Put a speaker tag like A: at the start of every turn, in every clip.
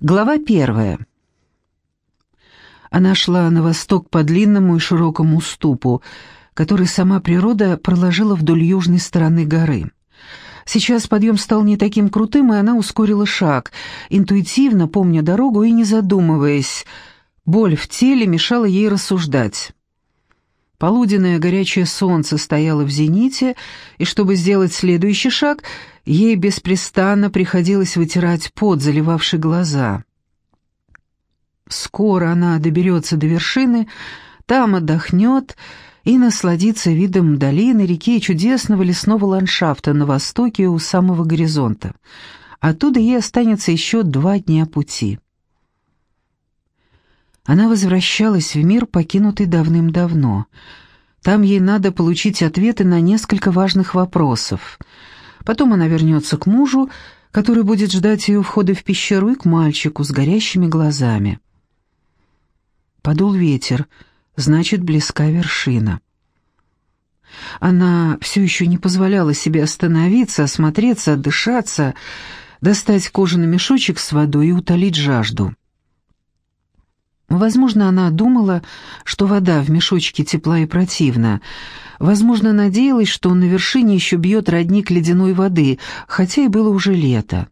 A: Глава первая. Она шла на восток по длинному и широкому уступу, который сама природа проложила вдоль южной стороны горы. Сейчас подъем стал не таким крутым, и она ускорила шаг, интуитивно помня дорогу и не задумываясь. Боль в теле мешала ей рассуждать. Полуденное горячее солнце стояло в зените, и чтобы сделать следующий шаг, ей беспрестанно приходилось вытирать пот, заливавший глаза. Скоро она доберется до вершины, там отдохнет и насладится видом долины, реки и чудесного лесного ландшафта на востоке у самого горизонта. Оттуда ей останется еще два дня пути. Она возвращалась в мир, покинутый давным-давно. Там ей надо получить ответы на несколько важных вопросов. Потом она вернется к мужу, который будет ждать ее входа в пещеру, и к мальчику с горящими глазами. Подул ветер, значит, близка вершина. Она все еще не позволяла себе остановиться, осмотреться, отдышаться, достать кожаный мешочек с водой и утолить жажду. Возможно, она думала, что вода в мешочке тепла и противна. Возможно, надеялась, что на вершине еще бьет родник ледяной воды, хотя и было уже лето.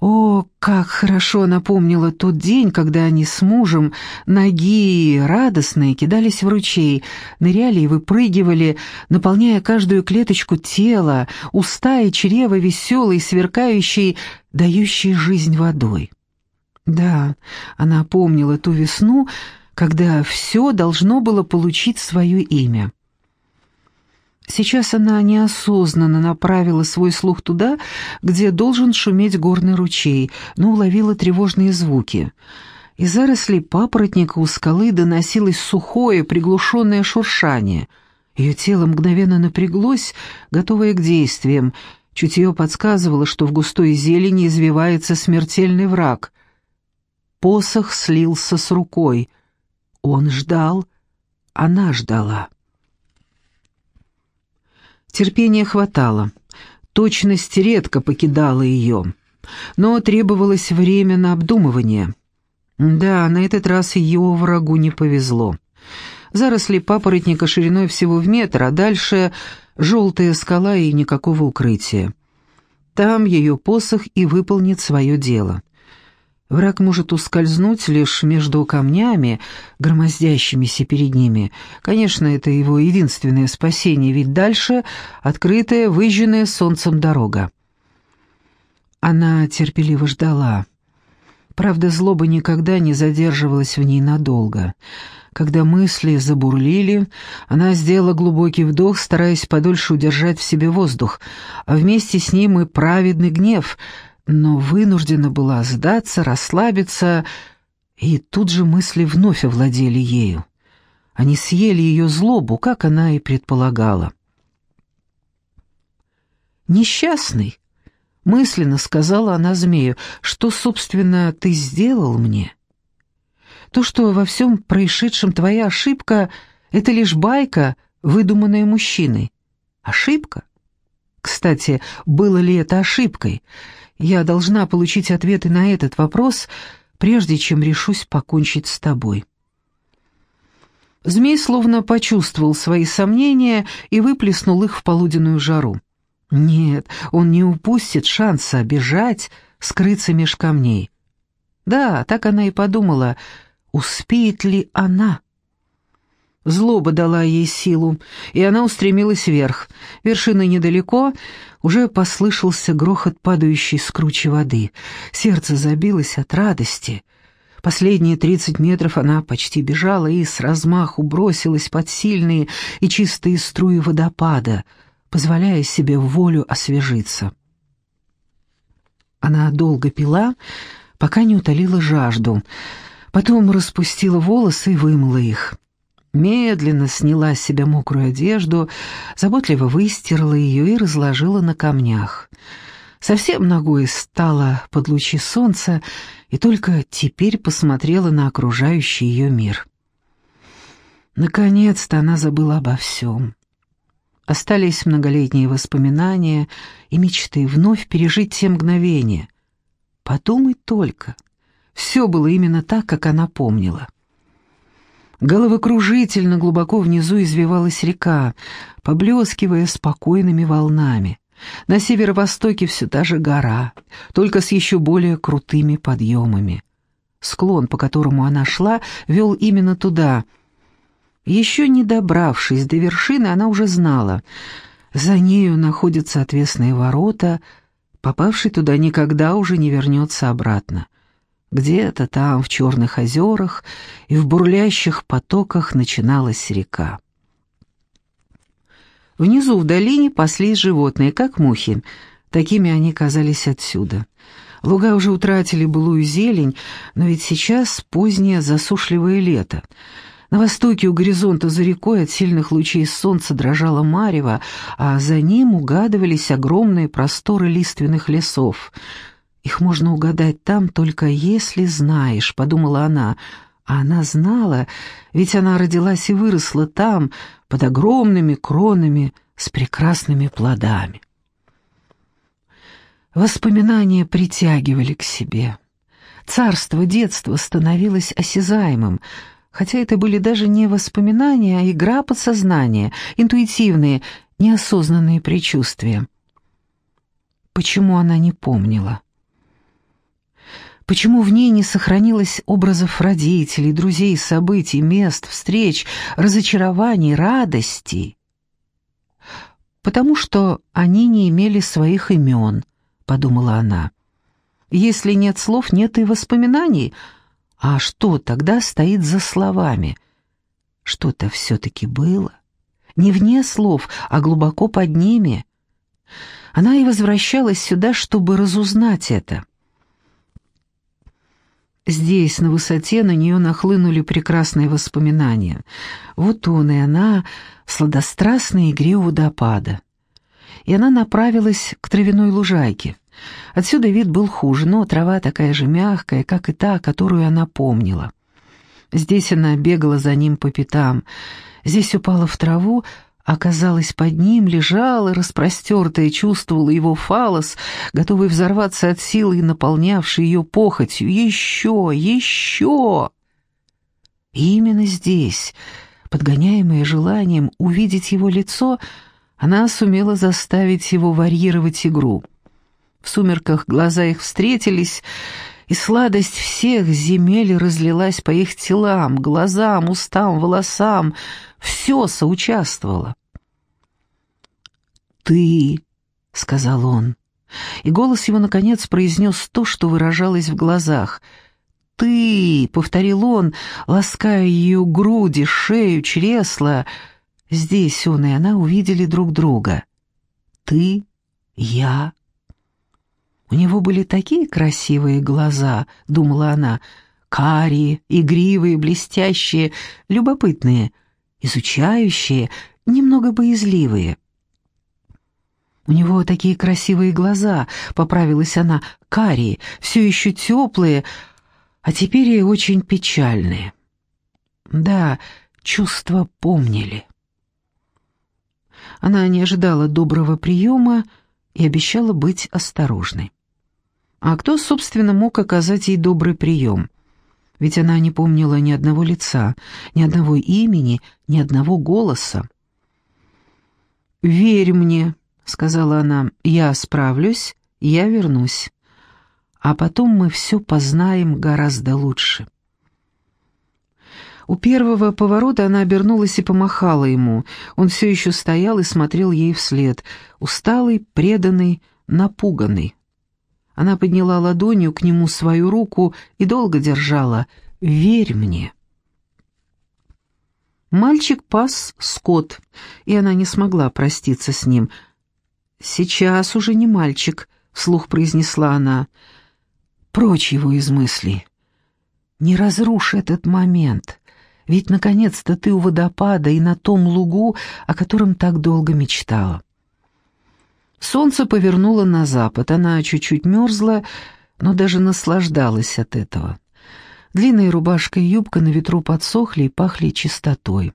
A: О, как хорошо напомнила тот день, когда они с мужем, ноги радостные, кидались в ручей, ныряли и выпрыгивали, наполняя каждую клеточку тела, уста и чрево веселой, сверкающей, дающей жизнь водой. Да, она помнила ту весну, когда все должно было получить свое имя. Сейчас она неосознанно направила свой слух туда, где должен шуметь горный ручей, но уловила тревожные звуки. Из зарослей папоротника у скалы доносилось сухое, приглушенное шуршание. Ее тело мгновенно напряглось, готовое к действиям. Чутье подсказывало, что в густой зелени извивается смертельный враг. Посох слился с рукой. Он ждал, она ждала. Терпения хватало. Точность редко покидала ее. Но требовалось время на обдумывание. Да, на этот раз ее врагу не повезло. Заросли папоротника шириной всего в метр, а дальше желтая скала и никакого укрытия. Там ее посох и выполнит свое дело. Враг может ускользнуть лишь между камнями, громоздящимися перед ними. Конечно, это его единственное спасение, ведь дальше открытая, выжженная солнцем дорога. Она терпеливо ждала. Правда, злоба никогда не задерживалась в ней надолго. Когда мысли забурлили, она сделала глубокий вдох, стараясь подольше удержать в себе воздух, а вместе с ним и праведный гнев — но вынуждена была сдаться, расслабиться, и тут же мысли вновь овладели ею. Они съели ее злобу, как она и предполагала. «Несчастный», — мысленно сказала она змею, — «что, собственно, ты сделал мне? То, что во всем происшедшем твоя ошибка, это лишь байка, выдуманная мужчиной. Ошибка? Кстати, было ли это ошибкой?» Я должна получить ответы на этот вопрос, прежде чем решусь покончить с тобой». Змей словно почувствовал свои сомнения и выплеснул их в полуденную жару. Нет, он не упустит шанса бежать, скрыться меж камней. Да, так она и подумала, успеет ли она. Злоба дала ей силу, и она устремилась вверх. Вершина недалеко, уже послышался грохот падающей с кручи воды. Сердце забилось от радости. Последние тридцать метров она почти бежала и с размаху бросилась под сильные и чистые струи водопада, позволяя себе волю освежиться. Она долго пила, пока не утолила жажду, потом распустила волосы и вымыла их медленно сняла с себя мокрую одежду, заботливо выстирала ее и разложила на камнях. Совсем ногой стала под лучи солнца и только теперь посмотрела на окружающий ее мир. Наконец-то она забыла обо всем. Остались многолетние воспоминания и мечты вновь пережить те мгновения. Подумай только — Все было именно так, как она помнила. Головокружительно глубоко внизу извивалась река, поблескивая спокойными волнами. На северо-востоке все та же гора, только с еще более крутыми подъемами. Склон, по которому она шла, вел именно туда. Еще не добравшись до вершины, она уже знала. За нею находятся отвесные ворота, попавший туда никогда уже не вернется обратно. Где-то там, в черных озерах и в бурлящих потоках начиналась река. Внизу в долине паслись животные, как мухи. Такими они казались отсюда. Луга уже утратили былую зелень, но ведь сейчас позднее засушливое лето. На востоке у горизонта за рекой от сильных лучей солнца дрожала марево, а за ним угадывались огромные просторы лиственных лесов — их можно угадать там, только если знаешь», — подумала она. А она знала, ведь она родилась и выросла там, под огромными кронами с прекрасными плодами. Воспоминания притягивали к себе. Царство детства становилось осязаемым, хотя это были даже не воспоминания, а игра подсознания, интуитивные, неосознанные предчувствия. Почему она не помнила? Почему в ней не сохранилось образов родителей, друзей, событий, мест, встреч, разочарований, радостей? «Потому что они не имели своих имен», — подумала она. «Если нет слов, нет и воспоминаний. А что тогда стоит за словами? Что-то все-таки было. Не вне слов, а глубоко под ними». Она и возвращалась сюда, чтобы разузнать это. Здесь, на высоте, на нее нахлынули прекрасные воспоминания. Вот он и она в сладострастной игре у водопада. И она направилась к травяной лужайке. Отсюда вид был хуже, но трава такая же мягкая, как и та, которую она помнила. Здесь она бегала за ним по пятам. Здесь упала в траву, оказалась под ним, лежала, распростертая, чувствовала его фалос, готовый взорваться от силы наполнявший ее похотью. Еще, еще! И именно здесь, подгоняемая желанием увидеть его лицо, она сумела заставить его варьировать игру. В сумерках глаза их встретились, и сладость всех земель разлилась по их телам, глазам, устам, волосам, все соучаствовало. «Ты», — сказал он, и голос его, наконец, произнес то, что выражалось в глазах. «Ты», — повторил он, лаская ее груди, шею, чресла. Здесь он и она увидели друг друга. «Ты, я, у него были такие красивые глаза, думала она, карие, игривые, блестящие, любопытные, изучающие, немного боязливые. У него такие красивые глаза, поправилась она, карие, все еще теплые, а теперь и очень печальные. Да, чувства помнили. Она не ожидала доброго приема и обещала быть осторожной. А кто, собственно, мог оказать ей добрый прием? Ведь она не помнила ни одного лица, ни одного имени, ни одного голоса. «Верь мне», — сказала она, — «я справлюсь, я вернусь. А потом мы все познаем гораздо лучше». У первого поворота она обернулась и помахала ему. Он все еще стоял и смотрел ей вслед, усталый, преданный, напуганный. Она подняла ладонью к нему свою руку и долго держала. «Верь мне». Мальчик пас скот, и она не смогла проститься с ним. «Сейчас уже не мальчик», — вслух произнесла она. «Прочь его из мыслей. Не разрушь этот момент, ведь наконец-то ты у водопада и на том лугу, о котором так долго мечтала». Солнце повернуло на запад, она чуть-чуть мерзла, но даже наслаждалась от этого. Длинная рубашка и юбка на ветру подсохли и пахли чистотой.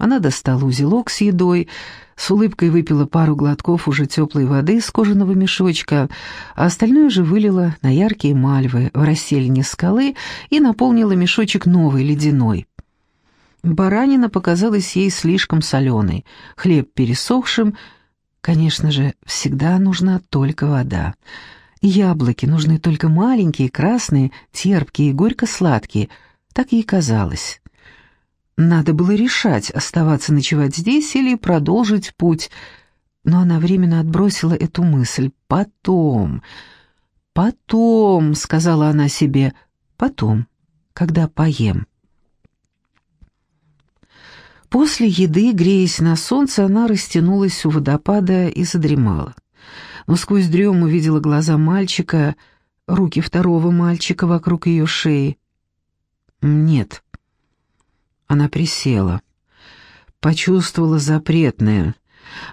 A: Она достала узелок с едой, с улыбкой выпила пару глотков уже теплой воды из кожаного мешочка, а остальное же вылила на яркие мальвы в расселине скалы и наполнила мешочек новой, ледяной. Баранина показалась ей слишком соленой, хлеб пересохшим. Конечно же, всегда нужна только вода. Яблоки нужны только маленькие, красные, терпкие и горько-сладкие. Так ей казалось. Надо было решать, оставаться ночевать здесь или продолжить путь, но она временно отбросила эту мысль. «Потом, потом», — сказала она себе, — «потом, когда поем». После еды, греясь на солнце, она растянулась у водопада и задремала. Но сквозь дрему увидела глаза мальчика, руки второго мальчика вокруг ее шеи. «Нет», она присела. Почувствовала запретное.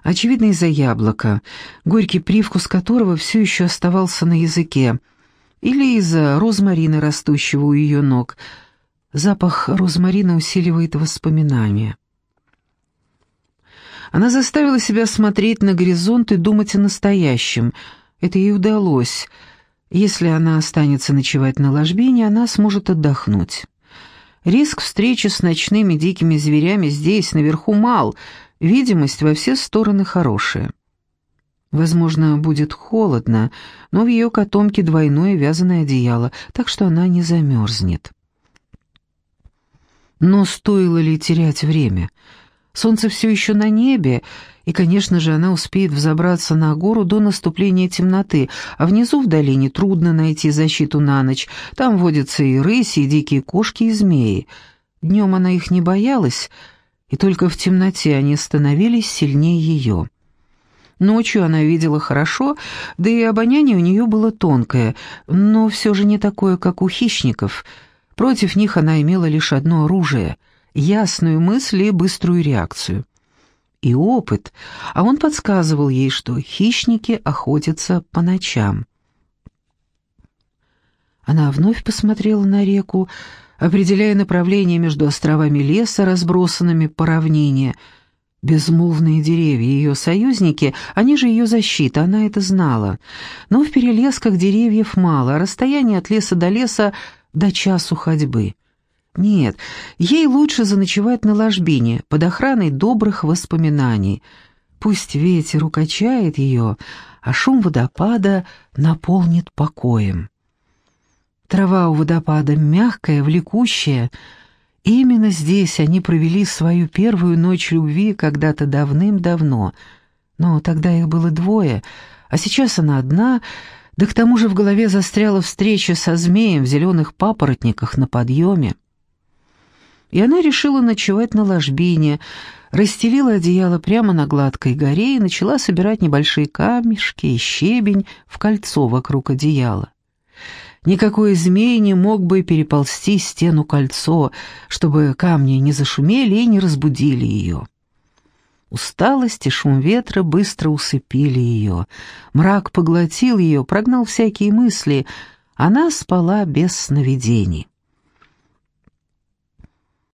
A: Очевидно, из-за яблока, горький привкус которого все еще оставался на языке. Или из-за розмарина, растущего у ее ног. Запах розмарина усиливает воспоминания. Она заставила себя смотреть на горизонт и думать о настоящем. Это ей удалось. Если она останется ночевать на ложбине, она сможет отдохнуть. Риск встречи с ночными дикими зверями здесь, наверху, мал, видимость во все стороны хорошая. Возможно, будет холодно, но в ее котомке двойное вязаное одеяло, так что она не замерзнет. Но стоило ли терять время? Солнце все еще на небе, и, конечно же, она успеет взобраться на гору до наступления темноты, а внизу в долине трудно найти защиту на ночь. Там водятся и рыси, и дикие кошки, и змеи. Днем она их не боялась, и только в темноте они становились сильнее ее. Ночью она видела хорошо, да и обоняние у нее было тонкое, но все же не такое, как у хищников. Против них она имела лишь одно оружие — ясную мысль и быструю реакцию и опыт, а он подсказывал ей, что хищники охотятся по ночам. Она вновь посмотрела на реку, определяя направление между островами леса, разбросанными по равнине. Безмолвные деревья, ее союзники, они же ее защита, она это знала. Но в перелесках деревьев мало, а расстояние от леса до леса до часу ходьбы — нет, ей лучше заночевать на ложбине, под охраной добрых воспоминаний. Пусть ветер укачает ее, а шум водопада наполнит покоем. Трава у водопада мягкая, влекущая. именно здесь они провели свою первую ночь любви когда-то давным-давно. Но тогда их было двое, а сейчас она одна, да к тому же в голове застряла встреча со змеем в зеленых папоротниках на подъеме и она решила ночевать на ложбине, расстелила одеяло прямо на гладкой горе и начала собирать небольшие камешки и щебень в кольцо вокруг одеяла. Никакой змей не мог бы переползти стену кольцо, чтобы камни не зашумели и не разбудили ее. Усталость и шум ветра быстро усыпили ее. Мрак поглотил ее, прогнал всякие мысли. Она спала без сновидений.